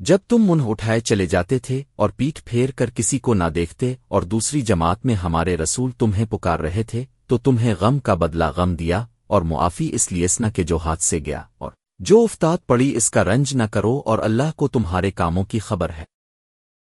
جب تم منہ اٹھائے چلے جاتے تھے اور پیٹھ پھیر کر کسی کو نہ دیکھتے اور دوسری جماعت میں ہمارے رسول تمہیں پکار رہے تھے، تو تمہیں غم کا بدلہ غم دیا اور معافی اس لیے اسنا کہ جو ہاتھ سے گیا اور جو افتاد پڑی اس کا رنج نہ کرو اور اللہ کو تمہارے کاموں کی خبر ہے۔